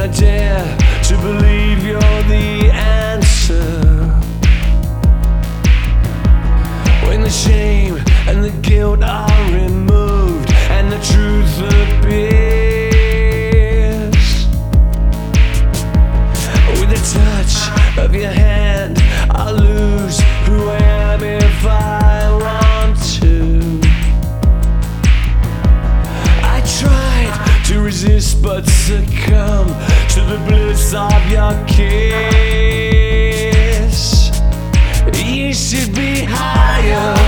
I dare to believe you're the answer. When the shame and the guilt are removed and the truth appears, with the touch of your hand, I lose who I am. resist but succumb to the bliss of your kiss. You should be higher.